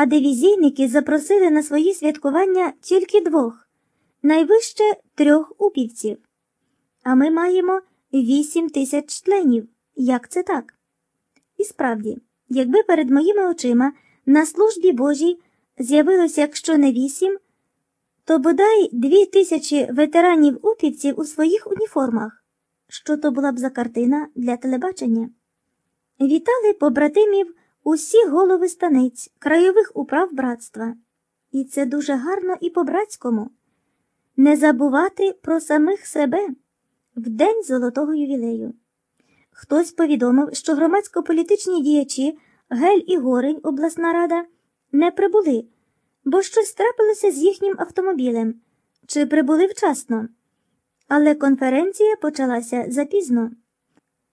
а дивізійники запросили на свої святкування тільки двох, найвище трьох упівців. А ми маємо вісім тисяч членів. Як це так? І справді, якби перед моїми очима на службі Божій з'явилося, якщо не вісім, то бодай дві тисячі ветеранів упівців у своїх уніформах. Що то була б за картина для телебачення? Вітали побратимів усі голови станиць, крайових управ братства. І це дуже гарно і по-братському. Не забувати про самих себе в день золотого ювілею. Хтось повідомив, що громадсько-політичні діячі Гель і Горень, обласна рада, не прибули, бо щось трапилося з їхнім автомобілем, чи прибули вчасно. Але конференція почалася запізно.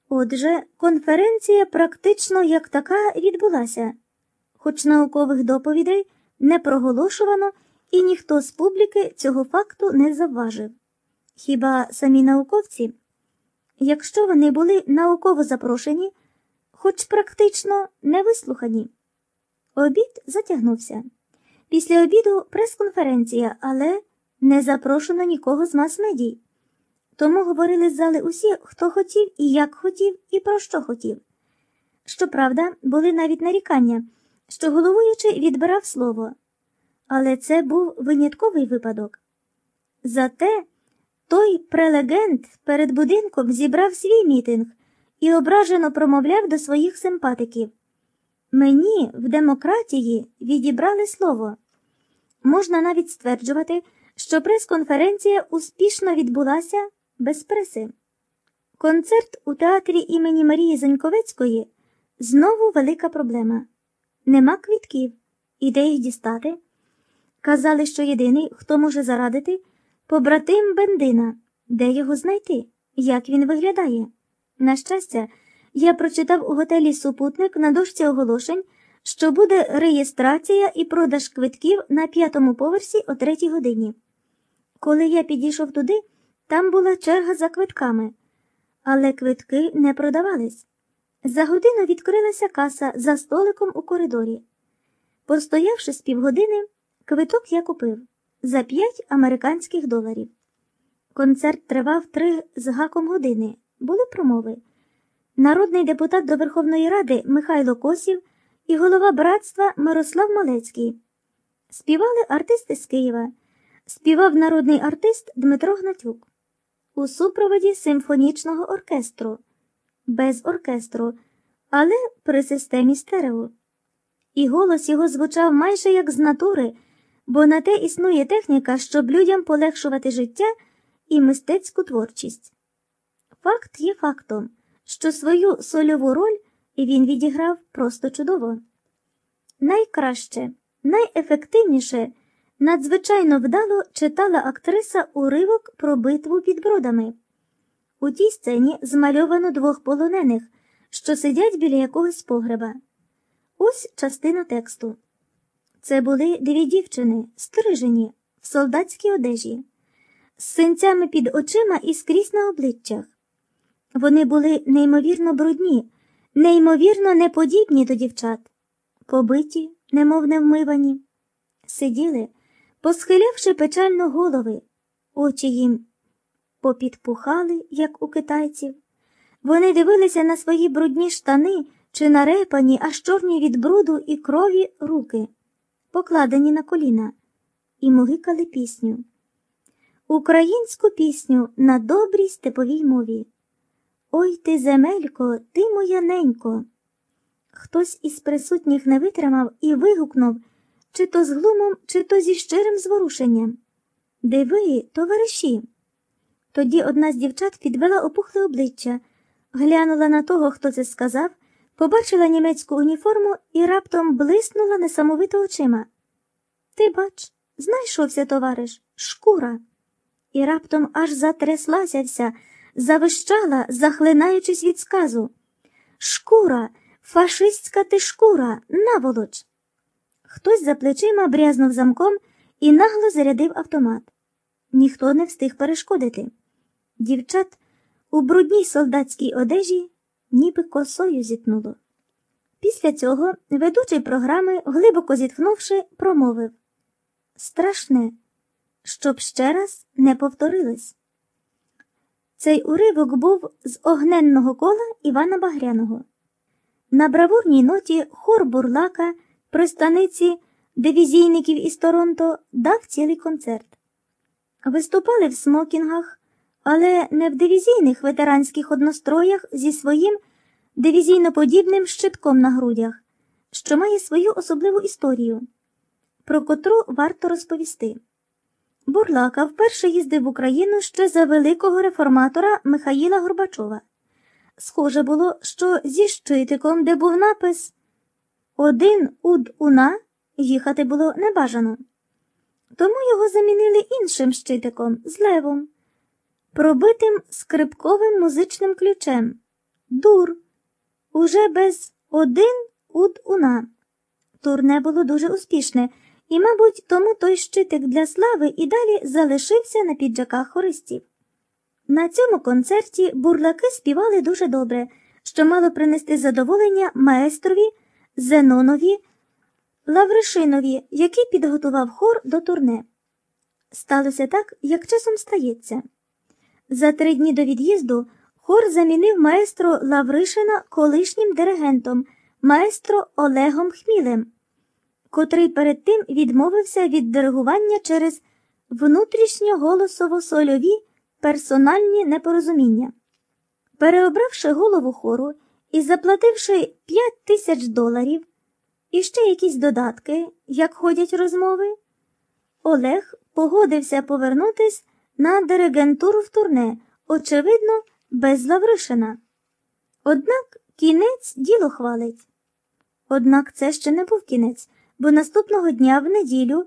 Отже, конференція практично як така відбулася, хоч наукових доповідей не проголошувано і ніхто з публіки цього факту не завважив. Хіба самі науковці, якщо вони були науково запрошені, хоч практично не вислухані. Обід затягнувся. Після обіду прес-конференція, але не запрошено нікого з мас-медій. Тому говорили з зали усі, хто хотів і як хотів, і про що хотів. Щоправда, були навіть нарікання, що головуючий відбирав слово. Але це був винятковий випадок. Зате той прелегент перед будинком зібрав свій мітинг і ображено промовляв до своїх симпатиків. Мені в демократії відібрали слово. Можна навіть стверджувати, що прес-конференція успішно відбулася без преси. Концерт у театрі імені Марії Заньковецької знову велика проблема. Нема квітків, і де їх дістати. Казали, що єдиний, хто може зарадити, побратим Бендина, де його знайти, як він виглядає. На щастя, я прочитав у готелі супутник на дошці оголошень, що буде реєстрація і продаж квитків на п'ятому поверсі о третій годині. Коли я підійшов туди, там була черга за квитками, але квитки не продавались. За годину відкрилася каса за столиком у коридорі. Постоявши з півгодини, квиток я купив за п'ять американських доларів. Концерт тривав три з гаком години. Були промови. Народний депутат до Верховної Ради Михайло Косів і голова братства Мирослав Малецький. Співали артисти з Києва. Співав народний артист Дмитро Гнатюк у супроводі симфонічного оркестру, без оркестру, але при системі стерео. І голос його звучав майже як з натури, бо на те існує техніка, щоб людям полегшувати життя і мистецьку творчість. Факт є фактом, що свою сольову роль він відіграв просто чудово. Найкраще, найефективніше, надзвичайно вдало читала актриса уривок про битву під бродами. У тій сцені змальовано двох полонених, що сидять біля якогось погреба. Ось частина тексту. Це були дві дівчини, стрижені, в солдатській одежі, з синцями під очима і скрізь на обличчях. Вони були неймовірно брудні, неймовірно неподібні до дівчат, побиті, немов невмивані, сиділи, посхилявши печально голови, очі їм попідпухали, як у китайців. Вони дивилися на свої брудні штани чи нарепані, аж чорні від бруду і крові руки, покладені на коліна, і мугикали пісню. Українську пісню на добрій степовій мові. Ой ти, земелько, ти моя ненько. Хтось із присутніх не витримав і вигукнув чи то з глумом, чи то зі щирим зворушенням. Диви, товариші. Тоді одна з дівчат підвела опухле обличчя, глянула на того, хто це сказав, побачила німецьку уніформу і раптом блиснула несамовито очима. Ти бач, знайшовся товариш, шкура. І раптом аж затряслася вся, завищала, захлинаючись від сказу. Шкура, фашистська ти шкура, наволоч. Хтось за плечима брязнув замком і нагло зарядив автомат. Ніхто не встиг перешкодити. Дівчат у брудній солдатській одежі ніби косою зітнуло. Після цього ведучий програми, глибоко зітхнувши, промовив Страшне, щоб ще раз не повторилось. Цей уривок був з огненного кола Івана Багряного. На бравурній ноті хор бурлака при станиці дивізійників із Торонто дав цілий концерт. Виступали в смокінгах, але не в дивізійних ветеранських одностроях зі своїм дивізійно-подібним щитком на грудях, що має свою особливу історію, про котру варто розповісти. Бурлака вперше їздив в Україну ще за великого реформатора Михаїла Горбачова. Схоже було, що зі щитиком, де був напис Один уд уна їхати було небажано. Тому його замінили іншим щитиком з левом, пробитим скрипковим музичним ключем. Дур, уже без один уд уна. Турне було дуже успішне, і, мабуть, тому той щитик для слави і далі залишився на піджаках хористів. На цьому концерті бурлаки співали дуже добре, що мало принести задоволення маестрові Зенонові Лавришинові, який підготував хор до турне. Сталося так, як часом стається. За три дні до від'їзду хор замінив маестро Лавришина колишнім диригентом, маестро Олегом Хмілем, котрий перед тим відмовився від диригування через внутрішньоголосово-сольові персональні непорозуміння. Переобравши голову хору і заплативши 5 тисяч доларів і ще якісь додатки, як ходять розмови, Олег погодився повернутись на диригентуру в турне, очевидно, без Лавришина. Однак кінець діло хвалить. Однак це ще не був кінець, бо наступного дня в неділю